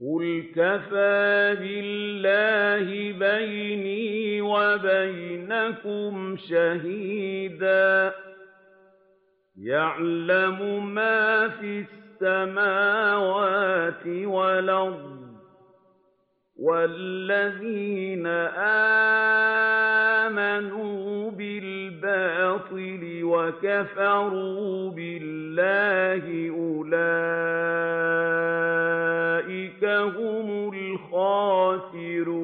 قُلْ كَفَىٰ بِاللَّهِ بَيْنِي وَبَيْنَكُمْ شَهِيدًا ۖ يَعْلَمُ مَا فِي السَّمَاوَاتِ وَالْأَرْضِ ۗ وَالَّذِينَ آمَنُوا بِالْبَاطِلِ وَكَفَرُوا بِاللَّهِ أُولَٰئِكَ هم الخاسرون